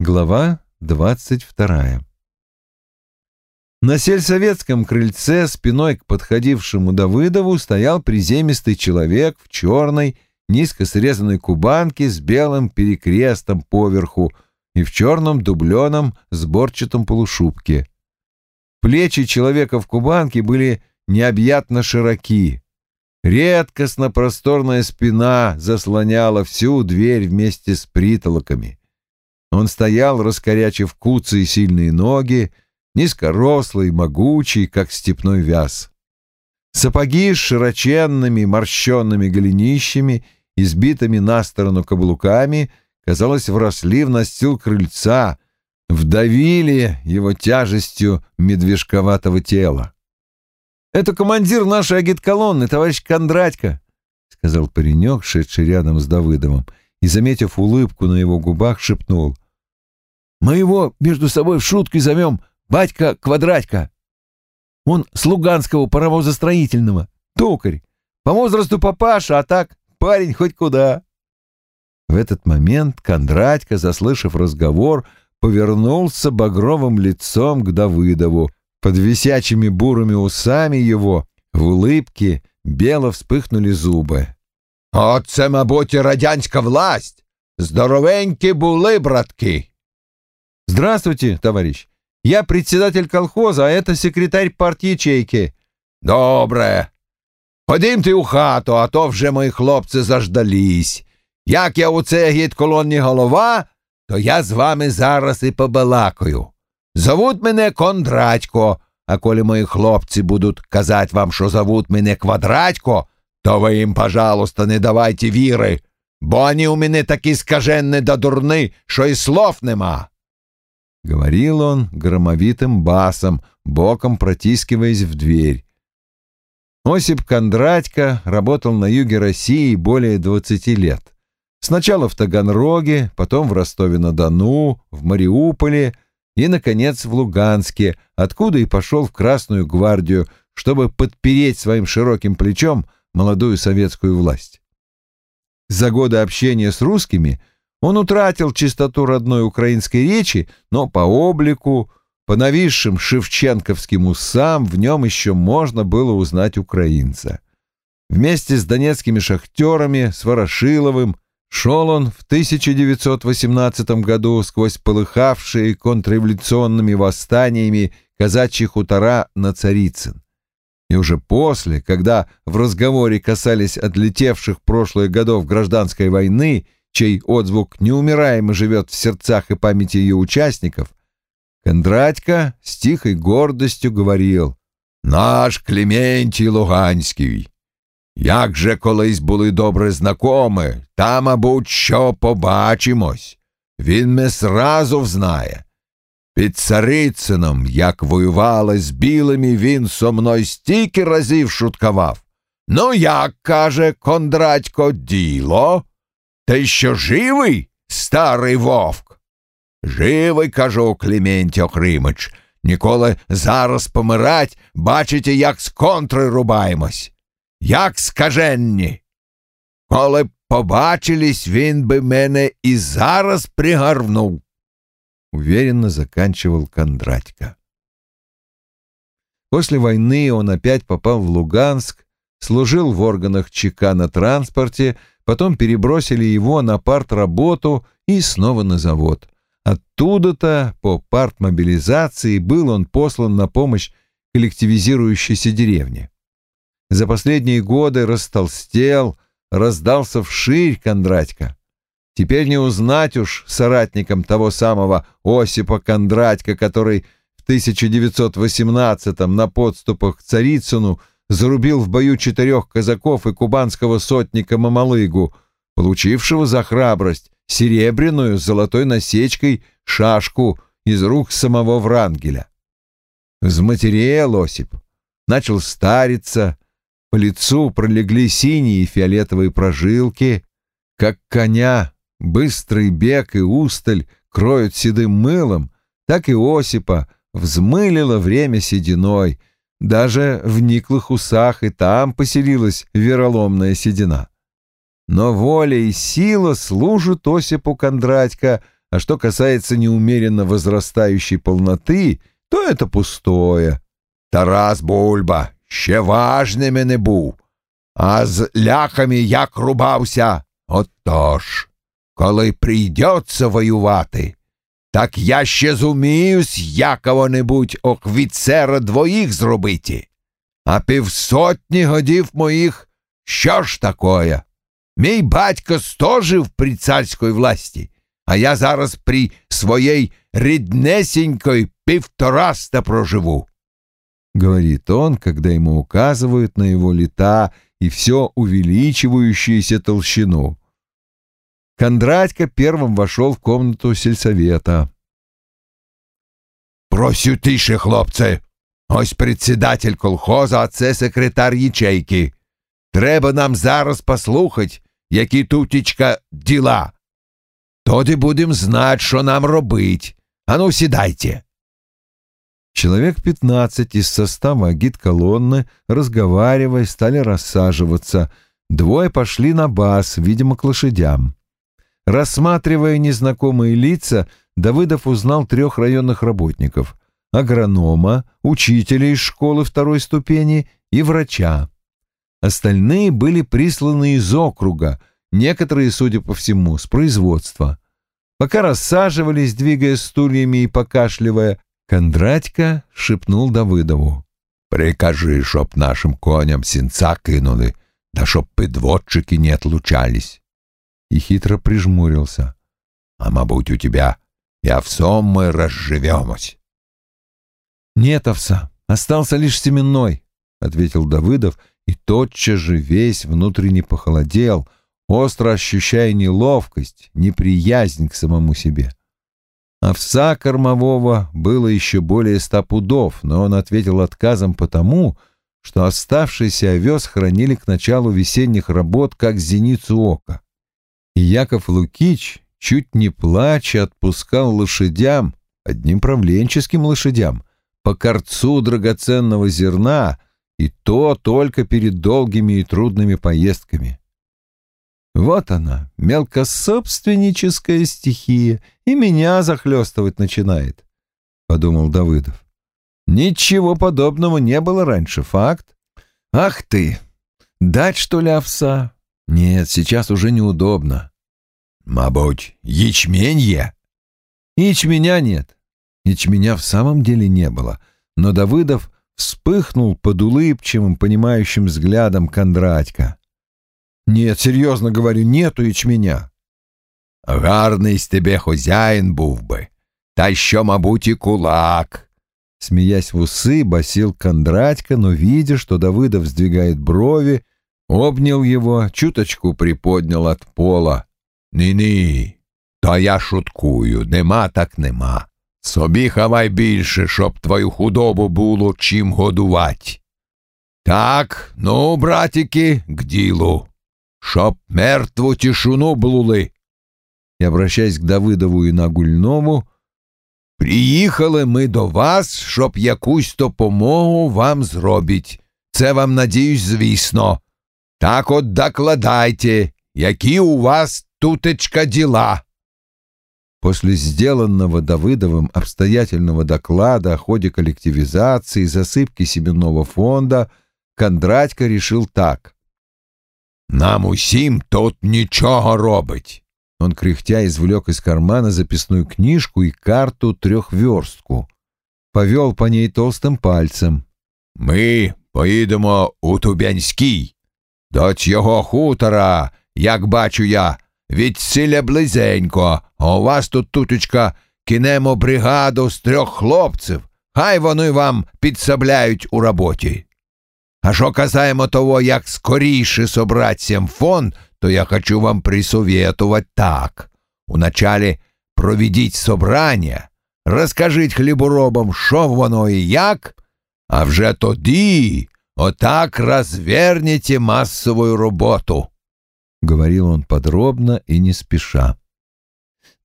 Глава двадцать вторая На сельсоветском крыльце спиной к подходившему Давыдову стоял приземистый человек в черной, низко срезанной кубанке с белым перекрестом поверху и в черном дубленом сборчатом полушубке. Плечи человека в кубанке были необъятно широки. Редкостно просторная спина заслоняла всю дверь вместе с притолоками. Он стоял, раскорячив куцы и сильные ноги, низкорослый, могучий, как степной вяз. Сапоги с широченными морщенными голенищами, избитыми на сторону каблуками, казалось, вросли в настил крыльца, вдавили его тяжестью медвежковатого тела. «Это командир нашей агитколонны, товарищ Кондратько», — сказал паренек, шедший рядом с Давыдовым, и, заметив улыбку на его губах, шепнул. «Мы его между собой в шутку зовем Батька Квадратько. Он с Луганского паровозостроительного, токарь. По возрасту папаша, а так парень хоть куда». В этот момент Кондратько, заслышав разговор, повернулся багровым лицом к Давыдову. Под висячими бурыми усами его в улыбке бело вспыхнули зубы. «Оце, мабуть, радянська власть! Здоровенькі були, братки!» «Здравствуйте, товарищ! Я председатель колхоза, а это секретарь партячейки». «Добре. Ходімте у хату, а то вже мої хлопці заждались. Як я у це гід колонні голова, то я з вами зараз і побалакаю. Зовуть мене Кондратько, а коли мої хлопці будуть казати вам, що зовуть мене Квадратько, то ви їм, пожалуйста, не давайте віри, бо вони у мене такі скаженні да дурни, що і слов нема. Говорил он громовитым басом, боком протискиваясь в дверь. Осип Кондратько работал на юге России более 20 лет. Сначала в Таганроге, потом в Ростове-на-Дону, в Мариуполе и, наконец, в Луганске, откуда и пошел в Красную гвардию, чтобы подпереть своим широким плечом молодую советскую власть. За годы общения с русскими он утратил чистоту родной украинской речи, но по облику, по нависшим шевченковским усам в нем еще можно было узнать украинца. Вместе с донецкими шахтерами, с Ворошиловым, Шел он в 1918 году сквозь полыхавшие контрреволюционными восстаниями казачьи хутора на Царицын. И уже после, когда в разговоре касались отлетевших прошлых годов гражданской войны, чей отзвук неумираемо живет в сердцах и памяти ее участников, Кондратько с тихой гордостью говорил «Наш Клементий Луганський, як же колись були добре знакомі, та, мабуть, що побачимось. Він me сразу взнає. Під Царицином, як воювали з білими, він со мною стільки разів шуткував. Ну, як, каже Кондратько, діло? Ти що живий, старий вовк? Живий, кажу, Клементій Охримич. Ніколи зараз помирать, бачите, як з контри рубаємось як скаженні. Коли б побачились, він би мене і зараз пригарнув. Уверенно заканчивал Кондратько. После войны он опять попал в Луганск, служил в органах ЧК на транспорте, потом перебросили его на партработу и снова на завод. Оттуда-то по партмобилизации был он послан на помощь коллективизирующейся деревне. За последние годы растолстел, раздался вширь Кондратько. Теперь не узнать уж соратникам того самого Осипа Кондратька, который в 1918-м на подступах к Царицыну зарубил в бою четырех казаков и кубанского сотника Мамалыгу, получившего за храбрость серебряную с золотой насечкой шашку из рук самого Врангеля. Взматерел Осип, начал стариться, по лицу пролегли синие и фиолетовые прожилки, как коня быстрый бег и усталь кроют седым мылом, так и Осипа взмылило время сединой, даже в никлых усах и там поселилась вероломная седина. Но воля и сила служат Осипу Кондратько а что касается неумеренно возрастающей полноты, то это пустое. Тарас Бульба ще важними не був, а з ляхами як рубався. Отож, коли прийдеться воювати, так я ще зуміюсь якого-небудь оквіцера двоїх зробити. А півсотні годів моїх що ж такое? Мій батько стожив при царській власті, а я зараз при своей ріднесенькой півтораста проживу. Говорит он, когда ему указывают на его лета и все увеличивающуюся толщину. Кондратько первым вошел в комнату сельсовета. Просю тише, хлопце. Ось председатель колхоза, а це секретар ячейки. Треба нам зараз послухати, які тутічка діла. Тоді будем знать, що нам робить. Ану, сідайте. Человек пятнадцать из состава гид-колонны, разговаривая, стали рассаживаться. Двое пошли на бас, видимо, к лошадям. Рассматривая незнакомые лица, Давыдов узнал трех районных работников — агронома, учителя из школы второй ступени и врача. Остальные были присланы из округа, некоторые, судя по всему, с производства. Пока рассаживались, двигая стульями и покашливая, Кондратько шепнул Давидову. «Прикажи, чтоб нашим коням сенца кинули, да чтоб подводчики не отлучались». И хитро прижмурился. «А, мабуть, у тебя и овсом мы разживемось». «Нет овса, остался лишь семенной», — ответил Давыдов, и тотчас же весь внутренне похолодел, остро ощущая неловкость, неприязнь к самому себе. Овса кормового было еще более ста пудов, но он ответил отказом потому, что оставшийся овес хранили к началу весенних работ как зеницу ока. И Яков Лукич, чуть не плача, отпускал лошадям, одним правленческим лошадям, по корцу драгоценного зерна, и то только перед долгими и трудными поездками. Вот она, мелкособственническая стихия, и меня захлестывать начинает, — подумал Давыдов. Ничего подобного не было раньше, факт. Ах ты! Дать, что ли, овса? Нет, сейчас уже неудобно. Мабуть, ячмень є? Ячменя нет. Ячменя в самом деле не было, но Давыдов вспыхнул под улыбчивым, понимающим взглядом Кондратька. Нет, серьезно говорю, нету ячменя. Гарний з тебе хозяїн був би, та що, мабуть, і кулак. Смеясь в усы, басил Кондратько, но, видя, что Давыдов сдвигает брови, обнял его, чуточку приподнял от пола. Ні-ні, та я шуткую, нема так нема. Собі хавай більше, щоб твою худобу було чим годувати. Так, ну, братики, к ділу, щоб мертву тишину блули. И, обращаясь к Давидову и Нагульнову, Приїхали ми до вас, щоб якусь допомогу вам зробить. Це вам, надіюсь, звісно. Так от докладайте, які у вас тутечка діла. После сделанного Давыдовым обстоятельного доклада о ходе коллективизации и засыпки семенного фонда, Кондратько решил так. Нам усім тут нічого робить. Он, кряхтя, извлек из кармана записную книжку и карту трехверстку. Повел по ней толстым пальцем. Ми поїдемо у Тубянський. До цього хутора, як бачу я, від силя близенько, а у вас тут туточка кинемо бригаду з трьох хлопців, хай вони вам підсобляють у роботі. А що казаємо того, як скоріше собрать сім фонд, то я хочу вам присоветовать так. Уначале проведіть собрання, розкажіть хліборобам, що воно і як, а вже тоді отак розвернете массовую роботу. Говорил он подробно и не спеша.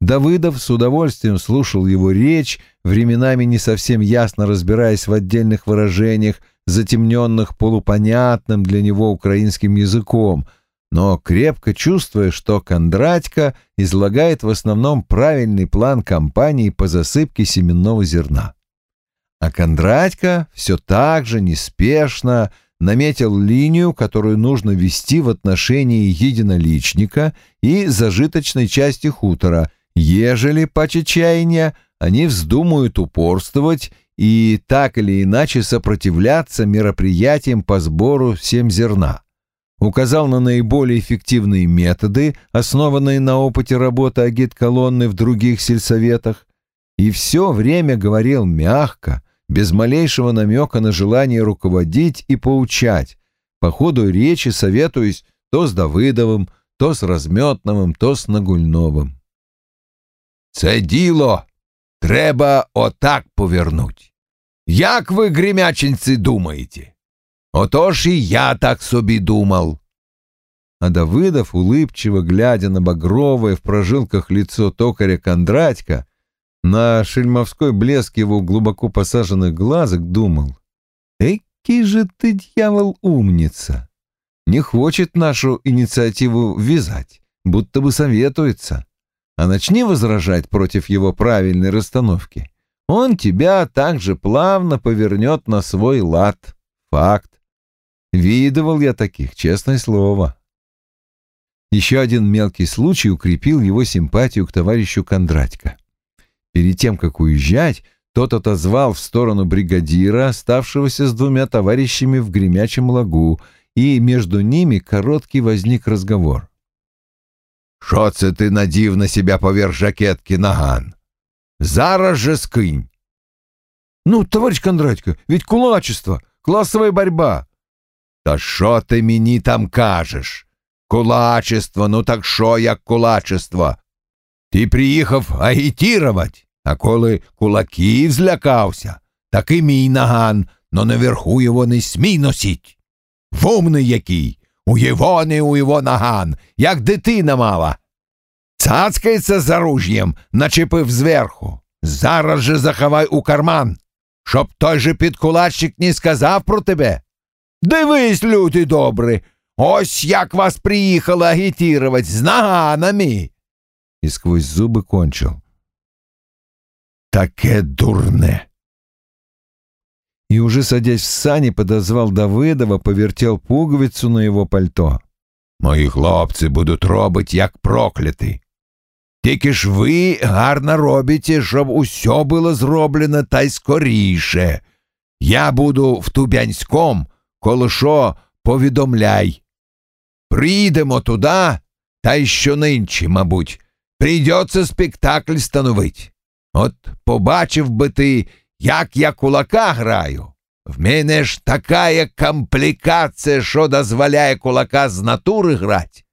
Давыдов с удовольствием слушал его речь, временами не совсем ясно разбираясь в отдельных выражениях, затемненных полупонятным для него украинским языком, но крепко чувствуя, что Кондратько излагает в основном правильный план кампании по засыпке семенного зерна. А Кондратько все так же неспешно наметил линию, которую нужно вести в отношении единоличника и зажиточной части хутора, ежели, по чаяния, они вздумают упорствовать и так или иначе сопротивляться мероприятиям по сбору семзерна. Указал на наиболее эффективные методы, основанные на опыте работы агит-колонны в других сельсоветах, и все время говорил мягко, без малейшего намека на желание руководить и поучать, по ходу речи советуясь то с Давыдовым, то с Разметновым, то с Нагульновым. «Це діло треба отак повернуть. Як ви, гремяченці, думаєте? Отож і я так собі думал». А Давыдов, улыбчиво глядя на багровое в прожилках лицо токаря Кондратька, на шельмовской блеск его глубоко посаженных глазок думал, «Эки же ты, дьявол, умница! Не хочет нашу инициативу вязать, будто бы советуется. А начни возражать против его правильной расстановки. Он тебя также плавно повернет на свой лад. Факт. Видывал я таких, честное слово». Еще один мелкий случай укрепил его симпатию к товарищу Кондратько. Перед тем, как уезжать, тот отозвал в сторону бригадира, оставшегося с двумя товарищами в гремячем лагу, и между ними короткий возник разговор. «Що це ти надів на себя поверх жакетки наган? Зараз же скинь!» «Ну, товарищ Кондратько, ведь кулачество, классовая борьба!» «Та що ти мені там кажеш? Кулачество, ну так що як кулачество? Ти приїхав агітірувати, а коли кулаків злякався, так і мій наган, но наверху його не смій носіть. Вумний який, у його не у його наган, як дитина мала. Цацкається за руж'єм, начепив зверху. Зараз же заховай у карман, щоб той же підкулачник не сказав про тебе. Дивись, люди добрі, ось як вас приїхали агітірувати з наганами и сквозь зубы кончил. «Таке дурне!» И уже садясь в сани, подозвал Давидова, повертел пуговицу на его пальто. «Мої хлопці будуть робити, як прокляті. Тільки ж ви гарно робите, щоб усе було зроблено та й скоріше. Я буду в Тубянськом, коли що повідомляй. Приїдемо туди, та й щонинче, мабуть, Придется спектакль становить. От побачив би ти, як я кулака граю. В мене ж така комплікація, що дозволяє кулака з натури грати.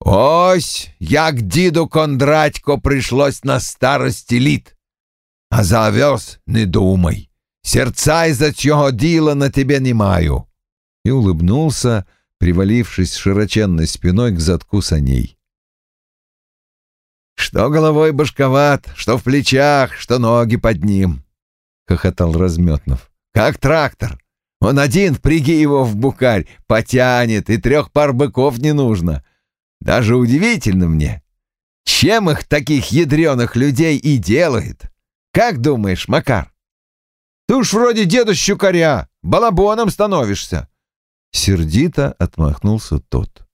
Ось як діду Кондратько прийшлось на старості літ. А за овес не думай. Сердца из-за цього діла на тебе не маю. И улыбнулся, привалившись широченной спиной к задку саней. Что головой башковат, что в плечах, что ноги под ним, — хохотал Разметнов. Как трактор. Он один, впряги его в букарь, потянет, и трех пар быков не нужно. Даже удивительно мне, чем их таких ядреных людей и делает. Как думаешь, Макар? Ты уж вроде деда Щукаря, балабоном становишься. Сердито отмахнулся тот.